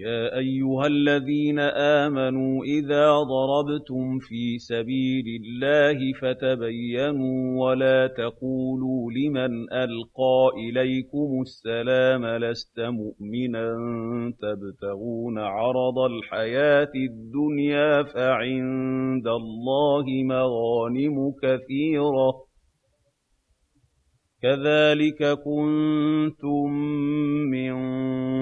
يَا أَيُّهَا الَّذِينَ آمَنُوا إِذَا ضَرَبْتُمْ فِي سَبِيلِ اللَّهِ فَتَبَيَّنُوا وَلَا تَقُولُوا لِمَنْ أَلْقَىٰ إِلَيْكُمُ السَّلَامَ لَسْتَ مُؤْمِنًا تَبْتَغُونَ عَرَضَ الْحَيَاةِ الدُّنْيَا فَعِندَ اللَّهِ مَغَانِمُ كَثِيرَةٌ ۚ كَذَٰلِكَ كُنتُم